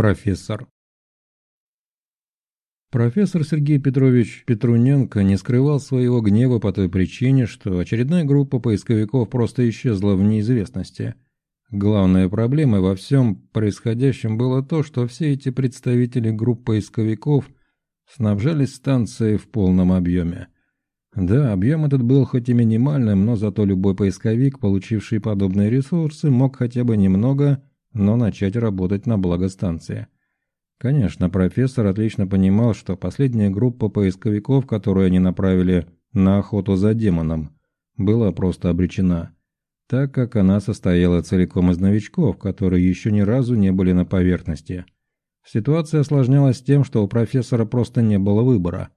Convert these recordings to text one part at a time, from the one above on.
профессор. Профессор Сергей Петрович Петруненко не скрывал своего гнева по той причине, что очередная группа поисковиков просто исчезла в неизвестности. Главная проблема во всем происходящем было то, что все эти представители групп поисковиков снабжались станцией в полном объеме. Да, объем этот был хоть и минимальным, но зато любой поисковик, получивший подобные ресурсы, мог хотя бы немного, но начать работать на благо станции. Конечно, профессор отлично понимал, что последняя группа поисковиков, которую они направили на охоту за демоном, была просто обречена, так как она состояла целиком из новичков, которые еще ни разу не были на поверхности. Ситуация осложнялась тем, что у профессора просто не было выбора.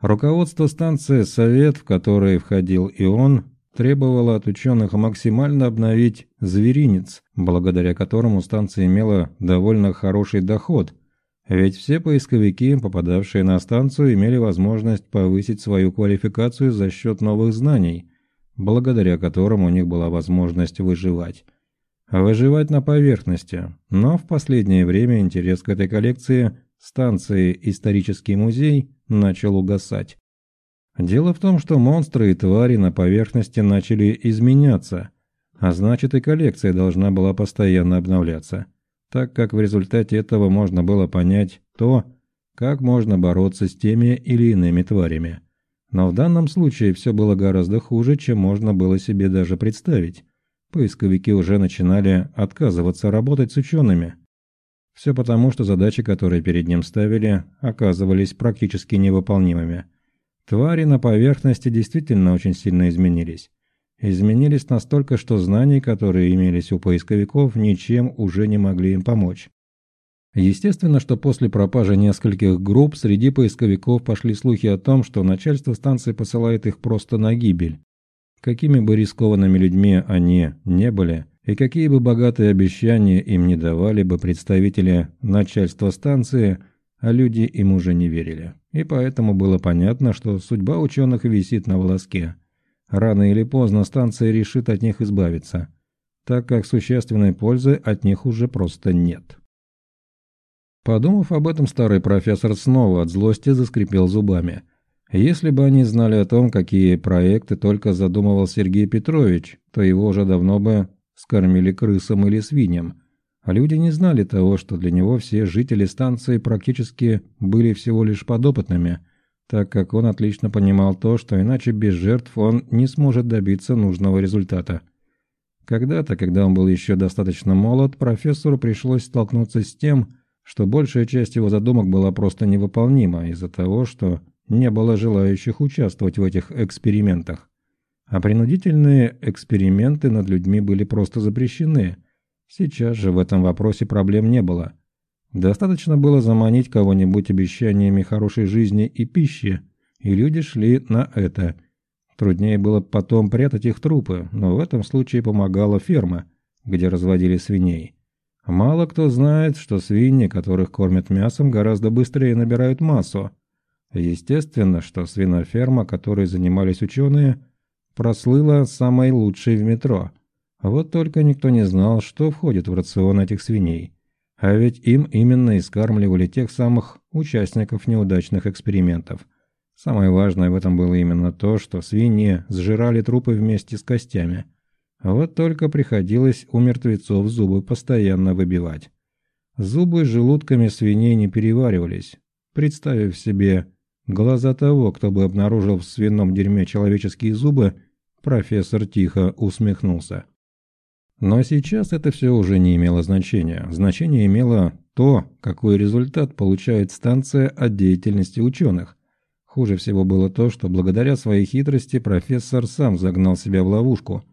Руководство станции «Совет», в который входил и он, требовало от ученых максимально обновить «Зверинец», благодаря которому станция имела довольно хороший доход – ведь все поисковики, попадавшие на станцию, имели возможность повысить свою квалификацию за счет новых знаний, благодаря которым у них была возможность выживать. Выживать на поверхности, но в последнее время интерес к этой коллекции станции «Исторический музей» начал угасать. Дело в том, что монстры и твари на поверхности начали изменяться, а значит и коллекция должна была постоянно обновляться так как в результате этого можно было понять то, как можно бороться с теми или иными тварями. Но в данном случае все было гораздо хуже, чем можно было себе даже представить. Поисковики уже начинали отказываться работать с учеными. Все потому, что задачи, которые перед ним ставили, оказывались практически невыполнимыми. Твари на поверхности действительно очень сильно изменились изменились настолько, что знаний, которые имелись у поисковиков, ничем уже не могли им помочь. Естественно, что после пропажи нескольких групп среди поисковиков пошли слухи о том, что начальство станции посылает их просто на гибель. Какими бы рискованными людьми они не были, и какие бы богатые обещания им не давали бы представители начальства станции, а люди им уже не верили. И поэтому было понятно, что судьба ученых висит на волоске – Рано или поздно станция решит от них избавиться, так как существенной пользы от них уже просто нет. Подумав об этом, старый профессор снова от злости заскрипел зубами. Если бы они знали о том, какие проекты только задумывал Сергей Петрович, то его уже давно бы скормили крысам или свиньям. А люди не знали того, что для него все жители станции практически были всего лишь подопытными – так как он отлично понимал то, что иначе без жертв он не сможет добиться нужного результата. Когда-то, когда он был еще достаточно молод, профессору пришлось столкнуться с тем, что большая часть его задумок была просто невыполнима из-за того, что не было желающих участвовать в этих экспериментах. А принудительные эксперименты над людьми были просто запрещены. Сейчас же в этом вопросе проблем не было – Достаточно было заманить кого-нибудь обещаниями хорошей жизни и пищи, и люди шли на это. Труднее было потом прятать их трупы, но в этом случае помогала ферма, где разводили свиней. Мало кто знает, что свиньи, которых кормят мясом, гораздо быстрее набирают массу. Естественно, что свиноферма, которой занимались ученые, прослыла самой лучшей в метро. Вот только никто не знал, что входит в рацион этих свиней. А ведь им именно и скармливали тех самых участников неудачных экспериментов. Самое важное в этом было именно то, что свиньи сжирали трупы вместе с костями. Вот только приходилось у мертвецов зубы постоянно выбивать. Зубы с желудками свиней не переваривались. Представив себе глаза того, кто бы обнаружил в свином дерьме человеческие зубы, профессор тихо усмехнулся. Но сейчас это все уже не имело значения. Значение имело то, какой результат получает станция от деятельности ученых. Хуже всего было то, что благодаря своей хитрости профессор сам загнал себя в ловушку.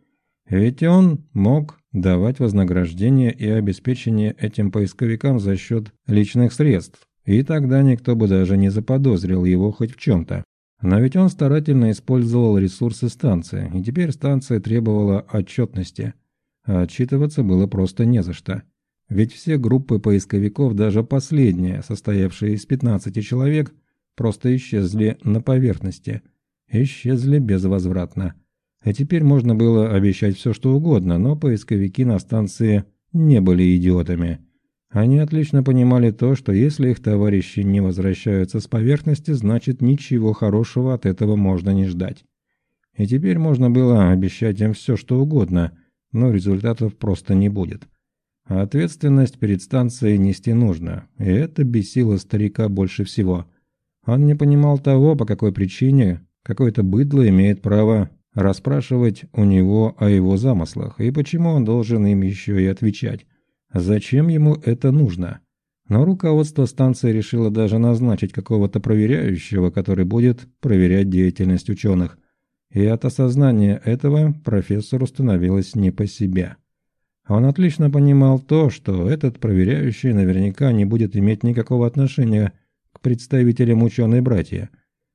Ведь он мог давать вознаграждение и обеспечение этим поисковикам за счет личных средств, и тогда никто бы даже не заподозрил его хоть в чем-то. Но ведь он старательно использовал ресурсы станции, и теперь станция требовала отчетности – а отчитываться было просто не за что. Ведь все группы поисковиков, даже последняя, состоявшая из 15 человек, просто исчезли на поверхности. Исчезли безвозвратно. А теперь можно было обещать все, что угодно, но поисковики на станции не были идиотами. Они отлично понимали то, что если их товарищи не возвращаются с поверхности, значит ничего хорошего от этого можно не ждать. И теперь можно было обещать им все, что угодно, но результатов просто не будет. А ответственность перед станцией нести нужно, и это бесило старика больше всего. Он не понимал того, по какой причине какое-то быдло имеет право расспрашивать у него о его замыслах, и почему он должен им еще и отвечать. Зачем ему это нужно? Но руководство станции решило даже назначить какого-то проверяющего, который будет проверять деятельность ученых. И от осознания этого профессору становилось не по себе. Он отлично понимал то, что этот проверяющий наверняка не будет иметь никакого отношения к представителям ученой-братья,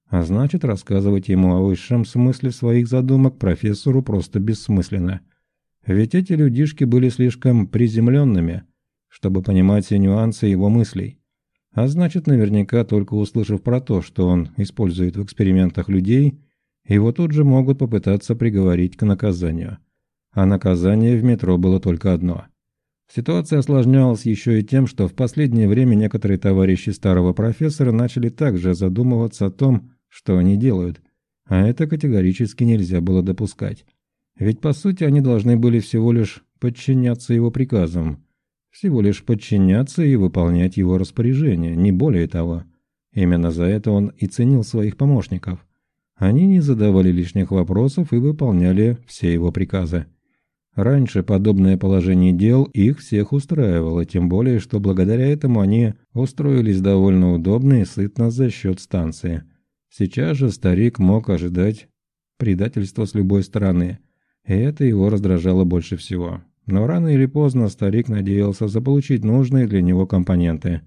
а значит рассказывать ему о высшем смысле своих задумок профессору просто бессмысленно – ведь эти людишки были слишком приземленными, чтобы понимать все нюансы его мыслей. А значит, наверняка только услышав про то, что он использует в экспериментах людей, его тут же могут попытаться приговорить к наказанию. А наказание в метро было только одно. Ситуация осложнялась еще и тем, что в последнее время некоторые товарищи старого профессора начали также задумываться о том, что они делают, а это категорически нельзя было допускать. Ведь по сути они должны были всего лишь подчиняться его приказам, всего лишь подчиняться и выполнять его распоряжения, не более того. Именно за это он и ценил своих помощников. Они не задавали лишних вопросов и выполняли все его приказы. Раньше подобное положение дел их всех устраивало, тем более, что благодаря этому они устроились довольно удобно и сытно за счет станции. Сейчас же старик мог ожидать предательства с любой стороны – и это его раздражало больше всего. Но рано или поздно старик надеялся заполучить нужные для него компоненты.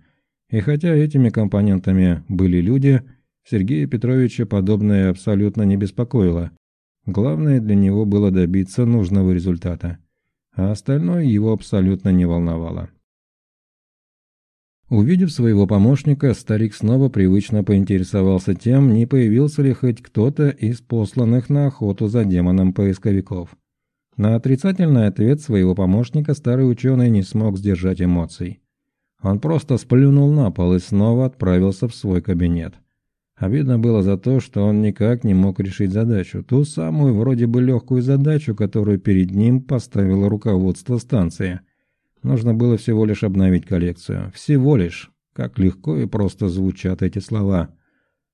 И хотя этими компонентами были люди, Сергея Петровича подобное абсолютно не беспокоило. Главное для него было добиться нужного результата. А остальное его абсолютно не волновало. Увидев своего помощника, старик снова привычно поинтересовался тем, не появился ли хоть кто-то из посланных на охоту за демоном поисковиков. На отрицательный ответ своего помощника старый ученый не смог сдержать эмоций. Он просто сплюнул на пол и снова отправился в свой кабинет. Обидно было за то, что он никак не мог решить задачу, ту самую вроде бы легкую задачу, которую перед ним поставило руководство станции – Нужно было всего лишь обновить коллекцию. Всего лишь. Как легко и просто звучат эти слова.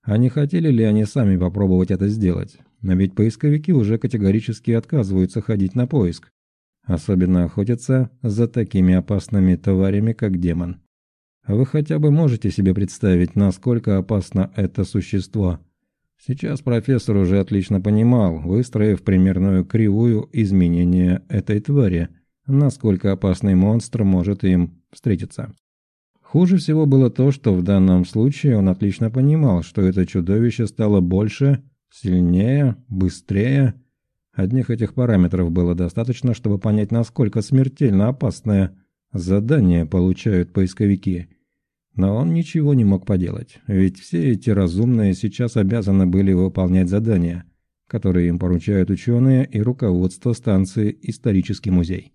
А не хотели ли они сами попробовать это сделать? Но ведь поисковики уже категорически отказываются ходить на поиск. Особенно охотятся за такими опасными тварями, как демон. Вы хотя бы можете себе представить, насколько опасно это существо? Сейчас профессор уже отлично понимал, выстроив примерную кривую изменения этой твари – насколько опасный монстр может им встретиться. Хуже всего было то, что в данном случае он отлично понимал, что это чудовище стало больше, сильнее, быстрее. Одних этих параметров было достаточно, чтобы понять, насколько смертельно опасное задание получают поисковики. Но он ничего не мог поделать, ведь все эти разумные сейчас обязаны были выполнять задания, которые им поручают ученые и руководство станции «Исторический музей».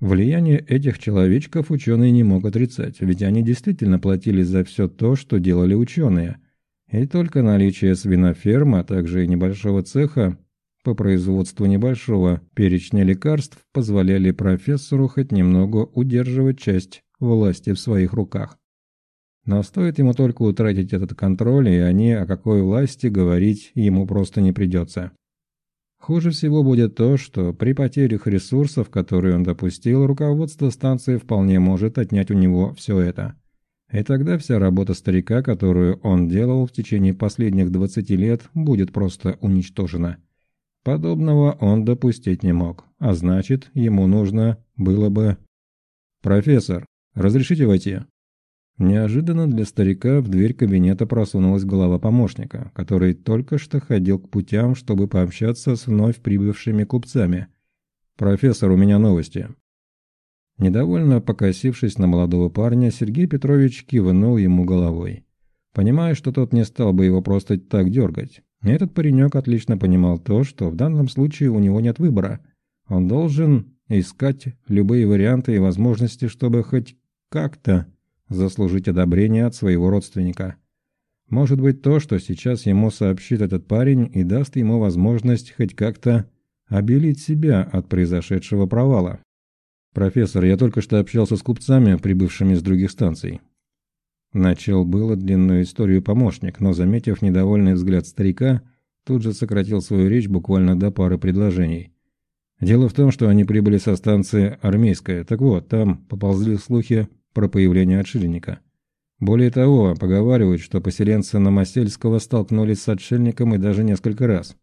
Влияние этих человечков ученые не мог отрицать, ведь они действительно платили за все то, что делали ученые. И только наличие свинофермы, а также небольшого цеха по производству небольшого перечня лекарств позволяли профессору хоть немного удерживать часть власти в своих руках. Но стоит ему только утратить этот контроль, и они о какой власти говорить ему просто не придется. Хуже всего будет то, что при потерях ресурсов, которые он допустил, руководство станции вполне может отнять у него все это. И тогда вся работа старика, которую он делал в течение последних 20 лет, будет просто уничтожена. Подобного он допустить не мог, а значит, ему нужно было бы... «Профессор, разрешите войти?» Неожиданно для старика в дверь кабинета просунулась голова помощника, который только что ходил к путям, чтобы пообщаться с вновь прибывшими купцами. «Профессор, у меня новости». Недовольно покосившись на молодого парня, Сергей Петрович кивнул ему головой. Понимая, что тот не стал бы его просто так дергать. Этот паренек отлично понимал то, что в данном случае у него нет выбора. Он должен искать любые варианты и возможности, чтобы хоть как-то заслужить одобрение от своего родственника. Может быть то, что сейчас ему сообщит этот парень и даст ему возможность хоть как-то обелить себя от произошедшего провала. «Профессор, я только что общался с купцами, прибывшими с других станций». Начал было длинную историю помощник, но, заметив недовольный взгляд старика, тут же сократил свою речь буквально до пары предложений. Дело в том, что они прибыли со станции Армейская. Так вот, там поползли слухи про появление отшельника. Более того, поговаривают, что поселенцы Новосельского столкнулись с отшельником и даже несколько раз.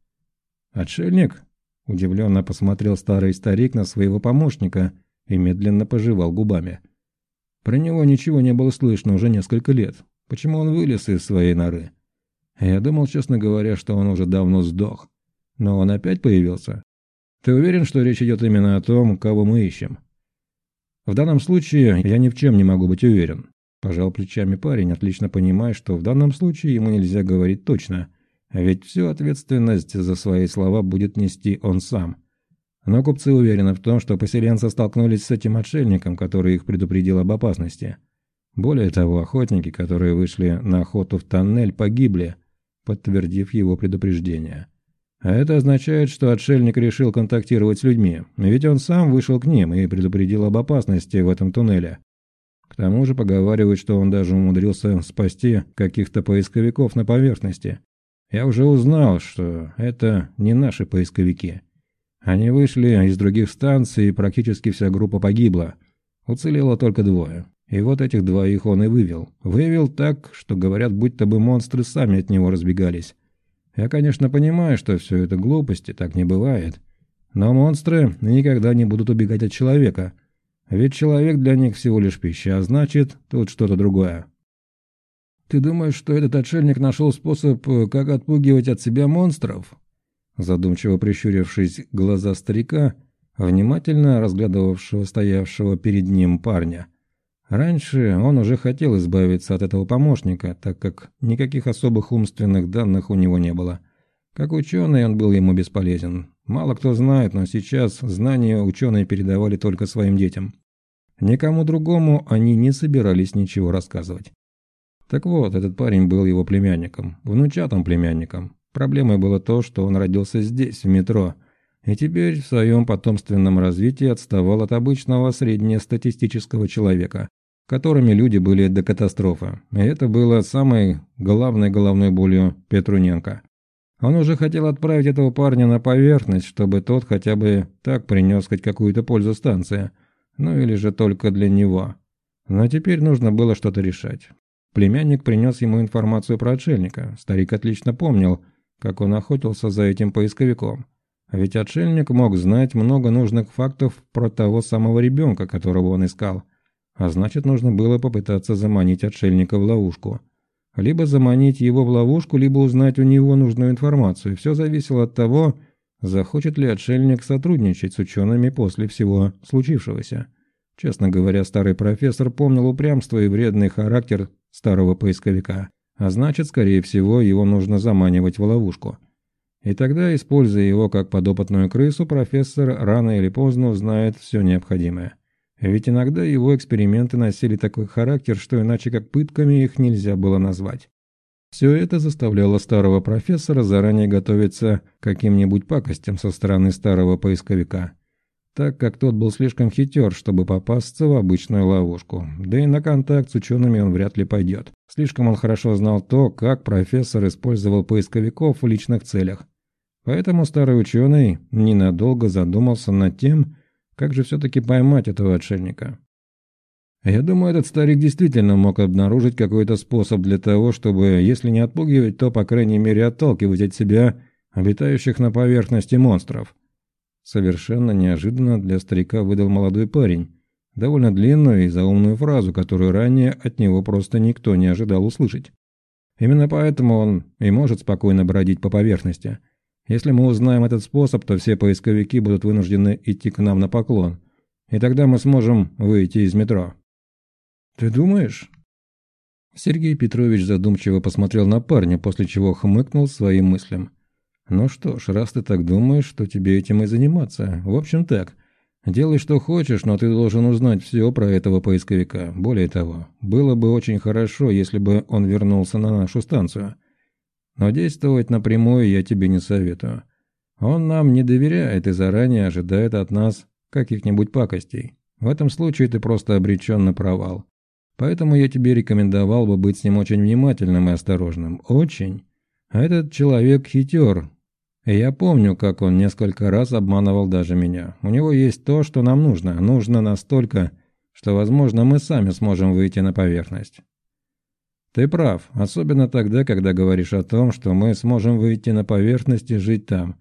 «Отшельник?» – удивленно посмотрел старый старик на своего помощника – и медленно пожевал губами. Про него ничего не было слышно уже несколько лет. Почему он вылез из своей норы? Я думал, честно говоря, что он уже давно сдох. Но он опять появился. Ты уверен, что речь идет именно о том, кого мы ищем? В данном случае я ни в чем не могу быть уверен. Пожал плечами парень, отлично понимая, что в данном случае ему нельзя говорить точно. А ведь всю ответственность за свои слова будет нести он сам. Но купцы уверены в том, что поселенцы столкнулись с этим отшельником, который их предупредил об опасности. Более того, охотники, которые вышли на охоту в тоннель, погибли, подтвердив его предупреждение. А это означает, что отшельник решил контактировать с людьми, ведь он сам вышел к ним и предупредил об опасности в этом туннеле. К тому же поговаривают, что он даже умудрился спасти каких-то поисковиков на поверхности. Я уже узнал, что это не наши поисковики. Они вышли из других станций, и практически вся группа погибла. Уцелело только двое. И вот этих двоих он и вывел. Вывел так, что, говорят, будто бы монстры сами от него разбегались. Я, конечно, понимаю, что все это глупости, так не бывает. Но монстры никогда не будут убегать от человека. Ведь человек для них всего лишь пища, а значит, тут что-то другое. «Ты думаешь, что этот отшельник нашел способ, как отпугивать от себя монстров?» Задумчиво прищурившись глаза старика, внимательно разглядывавшего стоявшего перед ним парня. Раньше он уже хотел избавиться от этого помощника, так как никаких особых умственных данных у него не было. Как ученый он был ему бесполезен. Мало кто знает, но сейчас знания ученые передавали только своим детям. Никому другому они не собирались ничего рассказывать. Так вот, этот парень был его племянником, внучатым племянником. Проблемой было то, что он родился здесь, в метро, и теперь в своем потомственном развитии отставал от обычного среднестатистического человека, которыми люди были до катастрофы. И это было самой главной головной болью Петруненко. Он уже хотел отправить этого парня на поверхность, чтобы тот хотя бы так принес хоть какую-то пользу станции. Ну или же только для него. Но теперь нужно было что-то решать. Племянник принес ему информацию про отшельника. Старик отлично помнил – как он охотился за этим поисковиком. Ведь отшельник мог знать много нужных фактов про того самого ребенка, которого он искал. А значит, нужно было попытаться заманить отшельника в ловушку. Либо заманить его в ловушку, либо узнать у него нужную информацию. Все зависело от того, захочет ли отшельник сотрудничать с учеными после всего случившегося. Честно говоря, старый профессор помнил упрямство и вредный характер старого поисковика. А значит, скорее всего, его нужно заманивать в ловушку. И тогда, используя его как подопытную крысу, профессор рано или поздно узнает все необходимое. Ведь иногда его эксперименты носили такой характер, что иначе как пытками их нельзя было назвать. Все это заставляло старого профессора заранее готовиться к каким-нибудь пакостям со стороны старого поисковика так как тот был слишком хитер, чтобы попасться в обычную ловушку. Да и на контакт с учеными он вряд ли пойдет. Слишком он хорошо знал то, как профессор использовал поисковиков в личных целях. Поэтому старый ученый ненадолго задумался над тем, как же все-таки поймать этого отшельника. Я думаю, этот старик действительно мог обнаружить какой-то способ для того, чтобы, если не отпугивать, то, по крайней мере, отталкивать от себя обитающих на поверхности монстров. Совершенно неожиданно для старика выдал молодой парень. Довольно длинную и заумную фразу, которую ранее от него просто никто не ожидал услышать. Именно поэтому он и может спокойно бродить по поверхности. Если мы узнаем этот способ, то все поисковики будут вынуждены идти к нам на поклон. И тогда мы сможем выйти из метро. «Ты думаешь?» Сергей Петрович задумчиво посмотрел на парня, после чего хмыкнул своим мыслям. «Ну что ж, раз ты так думаешь, то тебе этим и заниматься. В общем так, Делай, что хочешь, но ты должен узнать все про этого поисковика. Более того, было бы очень хорошо, если бы он вернулся на нашу станцию. Но действовать напрямую я тебе не советую. Он нам не доверяет и заранее ожидает от нас каких-нибудь пакостей. В этом случае ты просто обречен на провал. Поэтому я тебе рекомендовал бы быть с ним очень внимательным и осторожным. Очень. А этот человек хитер. И я помню, как он несколько раз обманывал даже меня. У него есть то, что нам нужно. Нужно настолько, что, возможно, мы сами сможем выйти на поверхность. Ты прав, особенно тогда, когда говоришь о том, что мы сможем выйти на поверхность и жить там.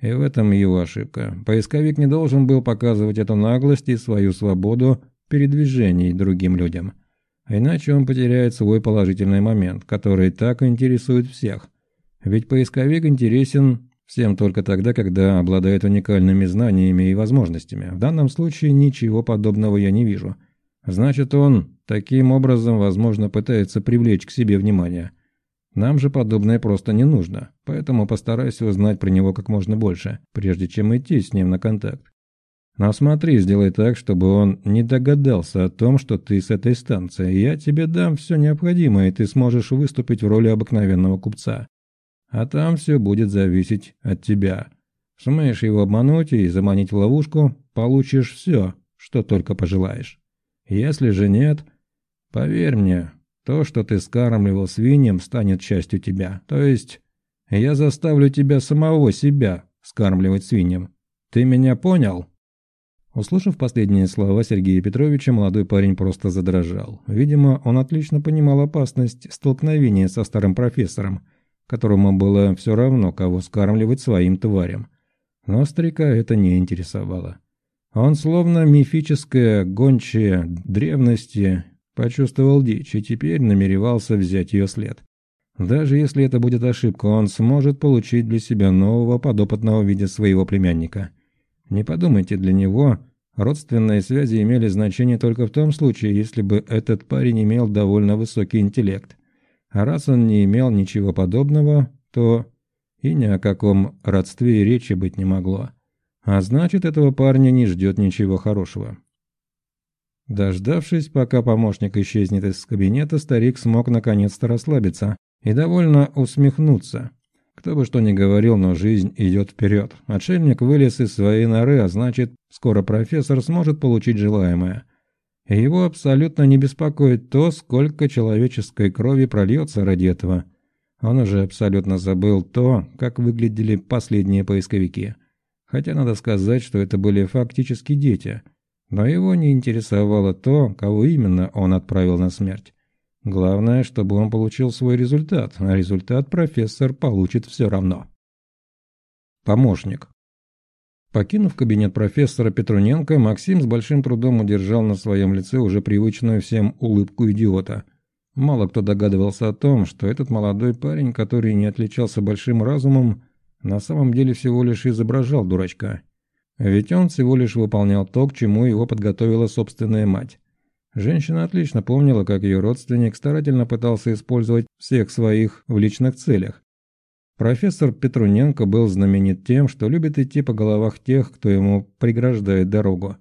И в этом его ошибка. Поисковик не должен был показывать эту наглость и свою свободу передвижений другим людям. Иначе он потеряет свой положительный момент, который так интересует всех. Ведь поисковик интересен всем только тогда, когда обладает уникальными знаниями и возможностями. В данном случае ничего подобного я не вижу. Значит, он таким образом, возможно, пытается привлечь к себе внимание. Нам же подобное просто не нужно, поэтому постарайся узнать про него как можно больше, прежде чем идти с ним на контакт. Но смотри, сделай так, чтобы он не догадался о том, что ты с этой станции. Я тебе дам все необходимое, и ты сможешь выступить в роли обыкновенного купца. А там все будет зависеть от тебя. Сумеешь его обмануть и заманить в ловушку, получишь все, что только пожелаешь. Если же нет, поверь мне, то, что ты скармливал свиньям, станет частью тебя. То есть, я заставлю тебя самого себя скармливать свиньям. Ты меня понял?» Услышав последние слова Сергея Петровича, молодой парень просто задрожал. Видимо, он отлично понимал опасность столкновения со старым профессором, которому было все равно, кого скармливать своим тварям. Но старика это не интересовало. Он словно мифическая гончая древности Почувствовал дичь и теперь намеревался взять ее след. Даже если это будет ошибка, он сможет получить для себя нового подопытного в виде своего племянника. Не подумайте, для него родственные связи имели значение только в том случае, если бы этот парень имел довольно высокий интеллект. А раз он не имел ничего подобного, то и ни о каком родстве речи быть не могло. А значит, этого парня не ждет ничего хорошего. Дождавшись, пока помощник исчезнет из кабинета, старик смог наконец-то расслабиться и довольно усмехнуться. Кто бы что ни говорил, но жизнь идет вперед. Отшельник вылез из своей норы, а значит, скоро профессор сможет получить желаемое. И его абсолютно не беспокоит то, сколько человеческой крови прольется ради этого. Он уже абсолютно забыл то, как выглядели последние поисковики. Хотя надо сказать, что это были фактически дети – но его не интересовало то, кого именно он отправил на смерть. Главное, чтобы он получил свой результат, а результат профессор получит все равно. Помощник. Покинув кабинет профессора Петруненко, Максим с большим трудом удержал на своем лице уже привычную всем улыбку идиота. Мало кто догадывался о том, что этот молодой парень, который не отличался большим разумом, на самом деле всего лишь изображал дурачка. Ведь он всего лишь выполнял то, к чему его подготовила собственная мать. Женщина отлично помнила, как ее родственник старательно пытался использовать всех своих в личных целях. Профессор Петруненко был знаменит тем, что любит идти по головах тех, кто ему преграждает дорогу.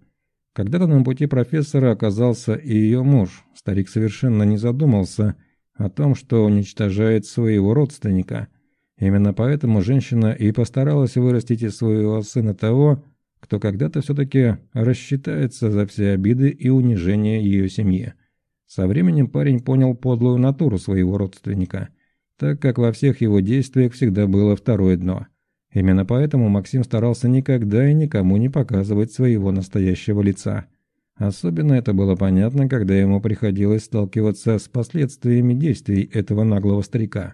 Когда-то на пути профессора оказался и ее муж. Старик совершенно не задумался о том, что уничтожает своего родственника. Именно поэтому женщина и постаралась вырастить из своего сына того, кто когда-то все-таки рассчитается за все обиды и унижения ее семьи. Со временем парень понял подлую натуру своего родственника, так как во всех его действиях всегда было второе дно. Именно поэтому Максим старался никогда и никому не показывать своего настоящего лица. Особенно это было понятно, когда ему приходилось сталкиваться с последствиями действий этого наглого старика.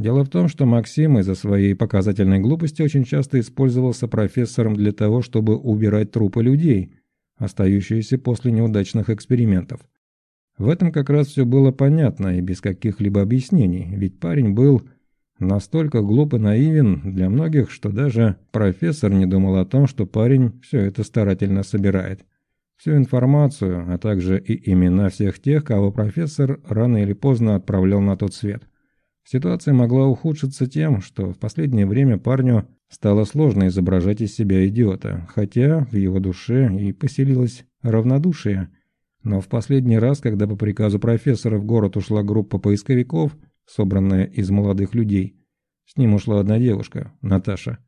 Дело в том, что Максим из-за своей показательной глупости очень часто использовался профессором для того, чтобы убирать трупы людей, остающиеся после неудачных экспериментов. В этом как раз все было понятно и без каких-либо объяснений, ведь парень был настолько глуп и наивен для многих, что даже профессор не думал о том, что парень все это старательно собирает. Всю информацию, а также и имена всех тех, кого профессор рано или поздно отправлял на тот свет. Ситуация могла ухудшиться тем, что в последнее время парню Стало сложно изображать из себя идиота, хотя в его душе и поселилось равнодушие. Но в последний раз, когда по приказу профессора в город ушла группа поисковиков, собранная из молодых людей, с ним ушла одна девушка, Наташа.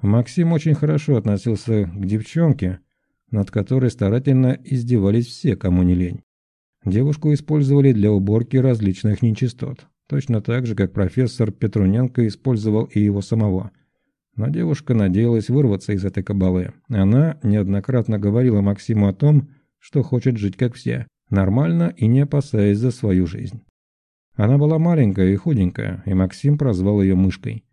Максим очень хорошо относился к девчонке, над которой старательно издевались все, кому не лень. Девушку использовали для уборки различных нечистот, точно так же, как профессор Петруненко использовал и его самого. Но девушка надеялась вырваться из этой кабалы. Она неоднократно говорила Максиму о том, что хочет жить как все, нормально и не опасаясь за свою жизнь. Она была маленькая и худенькая, и Максим прозвал ее мышкой.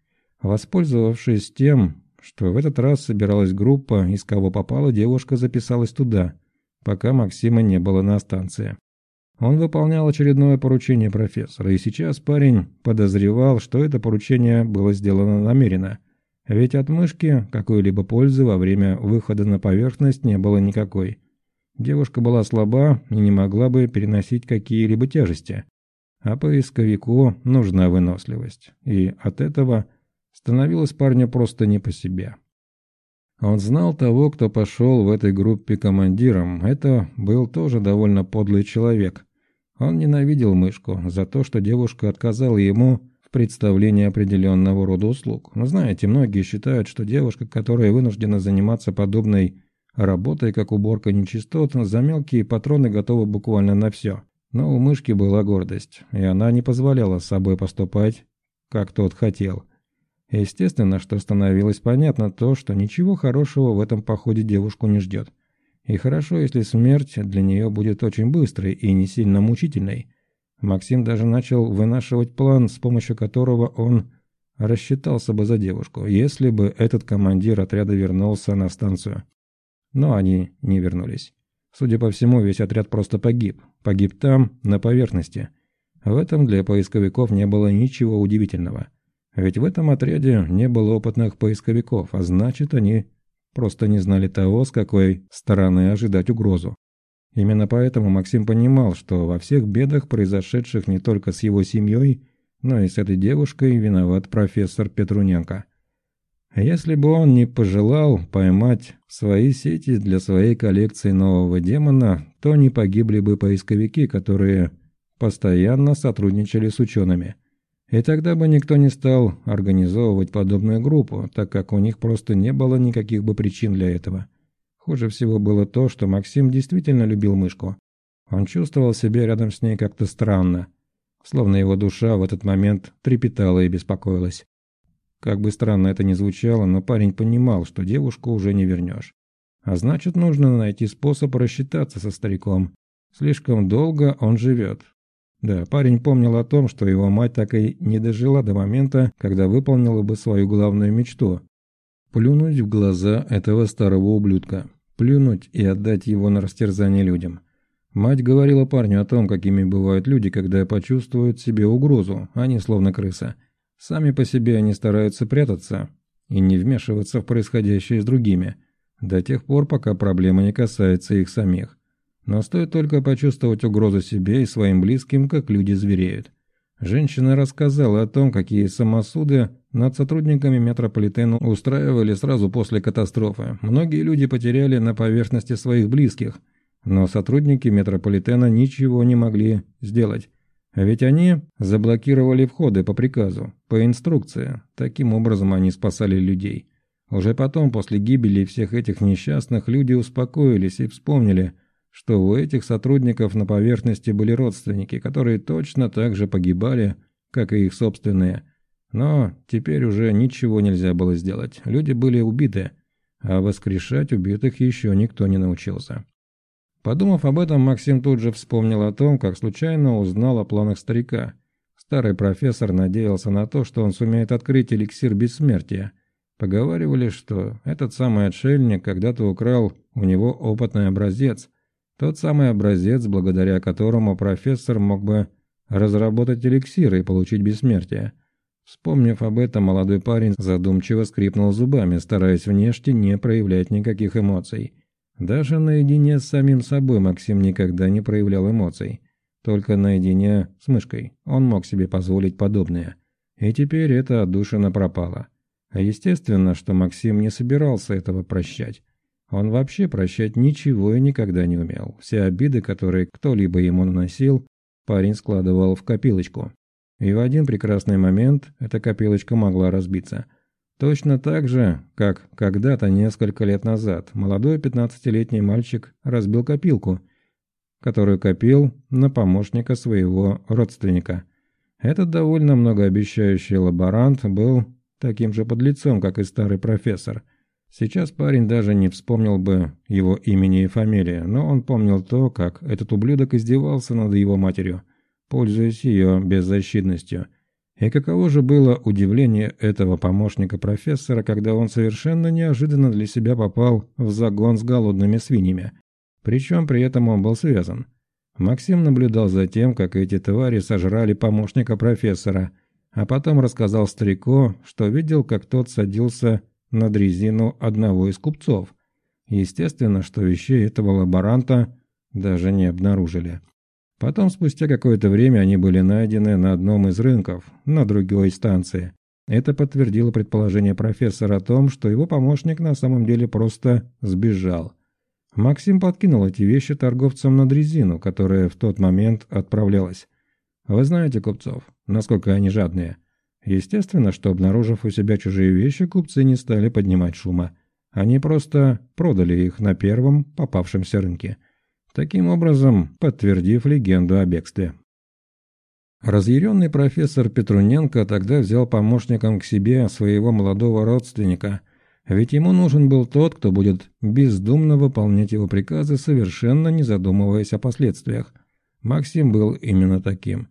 Воспользовавшись тем, что в этот раз собиралась группа, из кого попала, девушка записалась туда, пока Максима не было на станции. Он выполнял очередное поручение профессора, и сейчас парень подозревал, что это поручение было сделано намеренно. Ведь от мышки какой-либо пользы во время выхода на поверхность не было никакой. Девушка была слаба и не могла бы переносить какие-либо тяжести. А поисковику нужна выносливость. И от этого становилось парню просто не по себе. Он знал того, кто пошел в этой группе командиром. Это был тоже довольно подлый человек. Он ненавидел мышку за то, что девушка отказала ему в представлении определенного рода услуг. Но знаете, многие считают, что девушка, которая вынуждена заниматься подобной работой, как уборка нечистот, за мелкие патроны готова буквально на все. Но у мышки была гордость, и она не позволяла с собой поступать, как тот хотел. Естественно, что становилось понятно то, что ничего хорошего в этом походе девушку не ждет. И хорошо, если смерть для нее будет очень быстрой и не сильно мучительной. Максим даже начал вынашивать план, с помощью которого он рассчитался бы за девушку, если бы этот командир отряда вернулся на станцию. Но они не вернулись. Судя по всему, весь отряд просто погиб. Погиб там, на поверхности. В этом для поисковиков не было ничего удивительного. Ведь в этом отряде не было опытных поисковиков, а значит, они просто не знали того, с какой стороны ожидать угрозу. Именно поэтому Максим понимал, что во всех бедах, произошедших не только с его семьей, но и с этой девушкой, виноват профессор Петруненко. Если бы он не пожелал поймать свои сети для своей коллекции нового демона, то не погибли бы поисковики, которые постоянно сотрудничали с учеными. И тогда бы никто не стал организовывать подобную группу, так как у них просто не было никаких бы причин для этого. Хуже всего было то, что Максим действительно любил мышку. Он чувствовал себя рядом с ней как-то странно, словно его душа в этот момент трепетала и беспокоилась. Как бы странно это ни звучало, но парень понимал, что девушку уже не вернешь. А значит, нужно найти способ рассчитаться со стариком. Слишком долго он живет. Да, парень помнил о том, что его мать так и не дожила до момента, когда выполнила бы свою главную мечту. Плюнуть в глаза этого старого ублюдка. Плюнуть и отдать его на растерзание людям. Мать говорила парню о том, какими бывают люди, когда почувствуют себе угрозу, а не словно крыса. Сами по себе они стараются прятаться и не вмешиваться в происходящее с другими, до тех пор, пока проблема не касается их самих. Но стоит только почувствовать угрозу себе и своим близким, как люди звереют. Женщина рассказала о том, какие самосуды над сотрудниками метрополитена устраивали сразу после катастрофы. Многие люди потеряли на поверхности своих близких, но сотрудники метрополитена ничего не могли сделать. Ведь они заблокировали входы по приказу, по инструкции. Таким образом они спасали людей. Уже потом, после гибели всех этих несчастных, люди успокоились и вспомнили, что у этих сотрудников на поверхности были родственники, которые точно так же погибали, как и их собственные. Но теперь уже ничего нельзя было сделать. Люди были убиты, а воскрешать убитых еще никто не научился. Подумав об этом, Максим тут же вспомнил о том, как случайно узнал о планах старика. Старый профессор надеялся на то, что он сумеет открыть эликсир бессмертия. Поговаривали, что этот самый отшельник когда-то украл у него опытный образец. Тот самый образец, благодаря которому профессор мог бы разработать эликсир и получить бессмертие. Вспомнив об этом, молодой парень задумчиво скрипнул зубами, стараясь внешне не проявлять никаких эмоций. Даже наедине с самим собой Максим никогда не проявлял эмоций. Только наедине с мышкой он мог себе позволить подобное. И теперь эта отдушина пропала. Естественно, что Максим не собирался этого прощать. Он вообще прощать ничего и никогда не умел. Все обиды, которые кто-либо ему наносил, парень складывал в копилочку. И в один прекрасный момент эта копилочка могла разбиться. Точно так же, как когда-то несколько лет назад молодой 15-летний мальчик разбил копилку, которую копил на помощника своего родственника. Этот довольно многообещающий лаборант был таким же подлецом, как и старый профессор – Сейчас парень даже не вспомнил бы его имени и фамилии, но он помнил то, как этот ублюдок издевался над его матерью, пользуясь ее беззащитностью. И каково же было удивление этого помощника профессора, когда он совершенно неожиданно для себя попал в загон с голодными свиньями. Причем при этом он был связан. Максим наблюдал за тем, как эти твари сожрали помощника профессора, а потом рассказал старику, что видел, как тот садился на дрезину одного из купцов. Естественно, что вещей этого лаборанта даже не обнаружили. Потом, спустя какое-то время, они были найдены на одном из рынков, на другой станции. Это подтвердило предположение профессора о том, что его помощник на самом деле просто сбежал. Максим подкинул эти вещи торговцам на дрезину, которая в тот момент отправлялась. Вы знаете купцов, насколько они жадные. Естественно, что обнаружив у себя чужие вещи, купцы не стали поднимать шума. Они просто продали их на первом попавшемся рынке. Таким образом, подтвердив легенду о бегстве. Разъяренный профессор Петруненко тогда взял помощником к себе своего молодого родственника, ведь ему нужен был тот, кто будет бездумно выполнять его приказы, совершенно не задумываясь о последствиях. Максим был именно таким –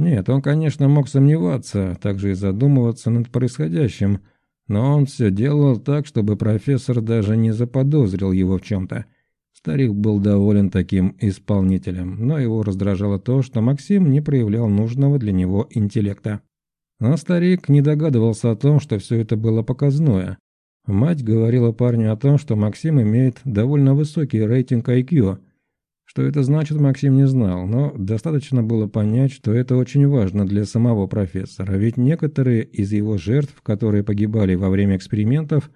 нет, он, конечно, мог сомневаться, также и задумываться над происходящим, но он все делал так, чтобы профессор даже не заподозрил его в чем-то. Старик был доволен таким исполнителем, но его раздражало то, что Максим не проявлял нужного для него интеллекта. Но старик не догадывался о том, что все это было показное. Мать говорила парню о том, что Максим имеет довольно высокий рейтинг IQ – что это значит, Максим не знал, но достаточно было понять, что это очень важно для самого профессора, ведь некоторые из его жертв, которые погибали во время экспериментов,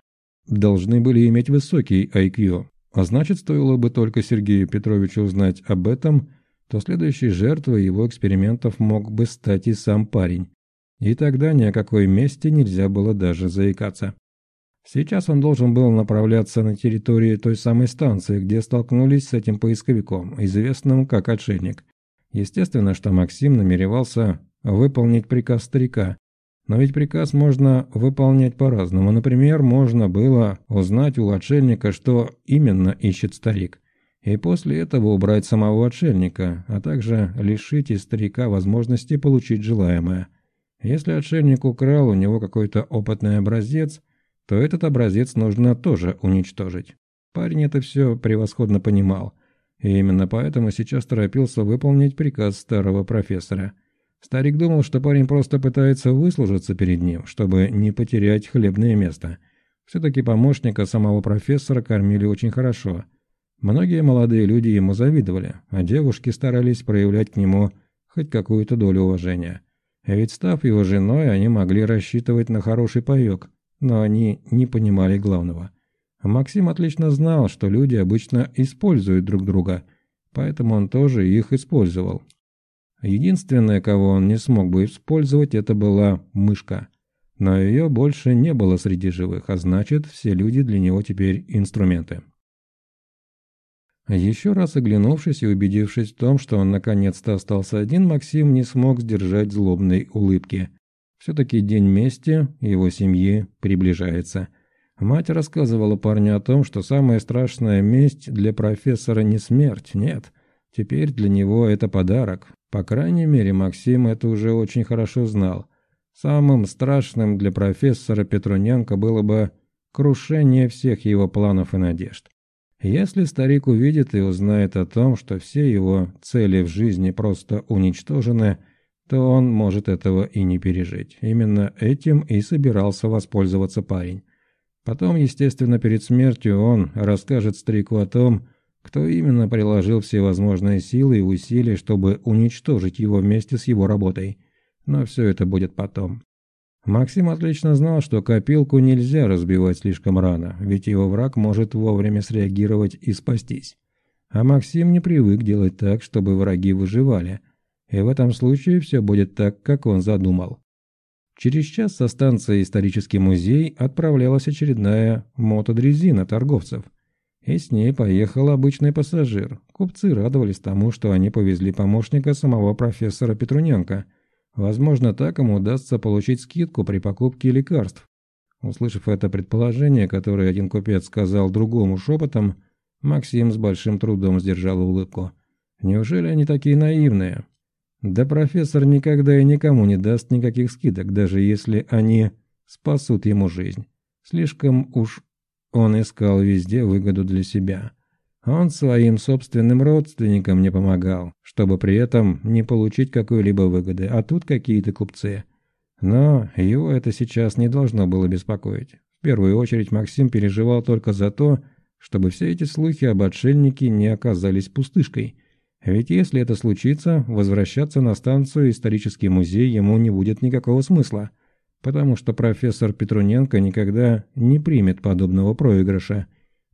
должны были иметь высокий IQ. А значит, стоило бы только Сергею Петровичу узнать об этом, то следующей жертвой его экспериментов мог бы стать и сам парень. И тогда ни о какой месте нельзя было даже заикаться. Сейчас он должен был направляться на территорию той самой станции, где столкнулись с этим поисковиком, известным как отшельник. Естественно, что Максим намеревался выполнить приказ старика. Но ведь приказ можно выполнять по-разному. Например, можно было узнать у отшельника, что именно ищет старик. И после этого убрать самого отшельника, а также лишить и старика возможности получить желаемое. Если отшельник украл у него какой-то опытный образец – то этот образец нужно тоже уничтожить. Парень это все превосходно понимал, и именно поэтому сейчас торопился выполнить приказ старого профессора. Старик думал, что парень просто пытается выслужиться перед ним, чтобы не потерять хлебное место. Все-таки помощника самого профессора кормили очень хорошо. Многие молодые люди ему завидовали, а девушки старались проявлять к нему хоть какую-то долю уважения. Ведь став его женой, они могли рассчитывать на хороший паёк, но они не понимали главного. Максим отлично знал, что люди обычно используют друг друга, поэтому он тоже их использовал. Единственное, кого он не смог бы использовать, это была мышка. Но ее больше не было среди живых, а значит, все люди для него теперь инструменты. Еще раз оглянувшись и убедившись в том, что он наконец-то остался один, Максим не смог сдержать злобной улыбки. Все-таки день мести его семьи приближается. Мать рассказывала парню о том, что самая страшная месть для профессора не смерть, нет. Теперь для него это подарок. По крайней мере, Максим это уже очень хорошо знал. Самым страшным для профессора Петруненко было бы крушение всех его планов и надежд. Если старик увидит и узнает о том, что все его цели в жизни просто уничтожены – то он может этого и не пережить. Именно этим и собирался воспользоваться парень. Потом, естественно, перед смертью он расскажет старику о том, кто именно приложил все возможные силы и усилия, чтобы уничтожить его вместе с его работой. Но все это будет потом. Максим отлично знал, что копилку нельзя разбивать слишком рано, ведь его враг может вовремя среагировать и спастись. А Максим не привык делать так, чтобы враги выживали. И в этом случае все будет так, как он задумал. Через час со станции «Исторический музей» отправлялась очередная мотодрезина торговцев. И с ней поехал обычный пассажир. Купцы радовались тому, что они повезли помощника самого профессора Петруненко. Возможно, так ему удастся получить скидку при покупке лекарств. Услышав это предположение, которое один купец сказал другому шепотом, Максим с большим трудом сдержал улыбку. Неужели они такие наивные? Да профессор никогда и никому не даст никаких скидок, даже если они спасут ему жизнь. Слишком уж он искал везде выгоду для себя. Он своим собственным родственникам не помогал, чтобы при этом не получить какой-либо выгоды, а тут какие-то купцы. Но его это сейчас не должно было беспокоить. В первую очередь Максим переживал только за то, чтобы все эти слухи об отшельнике не оказались пустышкой – ведь если это случится, возвращаться на станцию исторический музей ему не будет никакого смысла, потому что профессор Петруненко никогда не примет подобного проигрыша.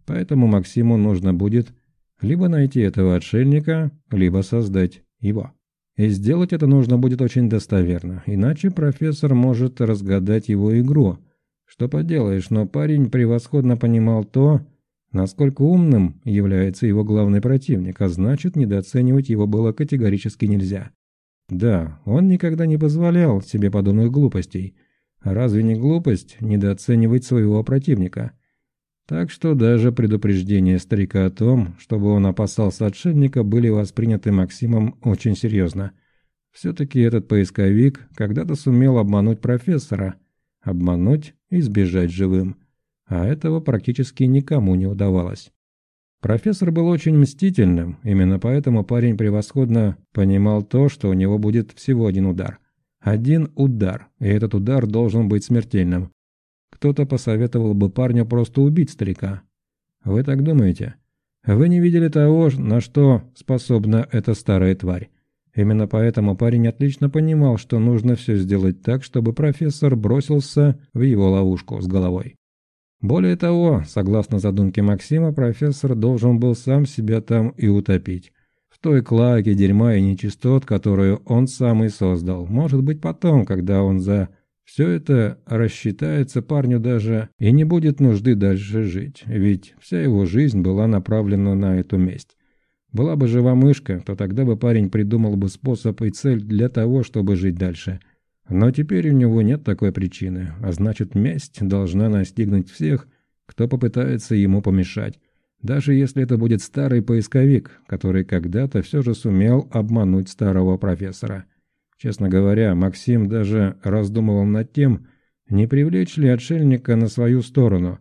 Поэтому Максиму нужно будет либо найти этого отшельника, либо создать его. И сделать это нужно будет очень достоверно, иначе профессор может разгадать его игру. Что поделаешь, но парень превосходно понимал то, насколько умным является его главный противник, а значит, недооценивать его было категорически нельзя. Да, он никогда не позволял себе подобных глупостей. разве не глупость недооценивать своего противника? Так что даже предупреждения старика о том, чтобы он опасался отшельника, были восприняты Максимом очень серьезно. Все-таки этот поисковик когда-то сумел обмануть профессора. Обмануть и сбежать живым а этого практически никому не удавалось. Профессор был очень мстительным, именно поэтому парень превосходно понимал то, что у него будет всего один удар. Один удар, и этот удар должен быть смертельным. Кто-то посоветовал бы парню просто убить старика. Вы так думаете? Вы не видели того, на что способна эта старая тварь. Именно поэтому парень отлично понимал, что нужно все сделать так, чтобы профессор бросился в его ловушку с головой. Более того, согласно задумке Максима, профессор должен был сам себя там и утопить. В той клаке дерьма и нечистот, которую он сам и создал. Может быть потом, когда он за все это рассчитается, парню даже и не будет нужды дальше жить, ведь вся его жизнь была направлена на эту месть. Была бы жива мышка, то тогда бы парень придумал бы способ и цель для того, чтобы жить дальше – но теперь у него нет такой причины, а значит месть должна настигнуть всех, кто попытается ему помешать, даже если это будет старый поисковик, который когда-то все же сумел обмануть старого профессора. Честно говоря, Максим даже раздумывал над тем, не привлечь ли отшельника на свою сторону,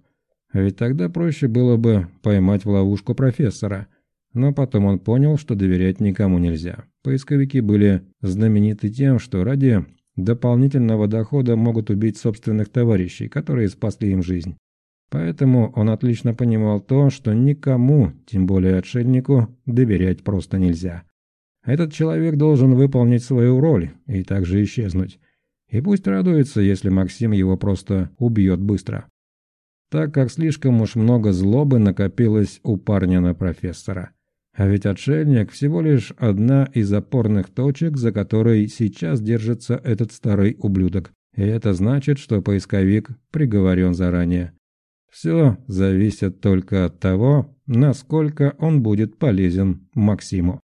ведь тогда проще было бы поймать в ловушку профессора. Но потом он понял, что доверять никому нельзя. Поисковики были знамениты тем, что ради дополнительного дохода могут убить собственных товарищей, которые спасли им жизнь. Поэтому он отлично понимал то, что никому, тем более отшельнику, доверять просто нельзя. Этот человек должен выполнить свою роль и также исчезнуть. И пусть радуется, если Максим его просто убьет быстро. Так как слишком уж много злобы накопилось у парня на профессора. А ведь отшельник всего лишь одна из опорных точек, за которой сейчас держится этот старый ублюдок. И это значит, что поисковик приговорен заранее. Все зависит только от того, насколько он будет полезен Максиму.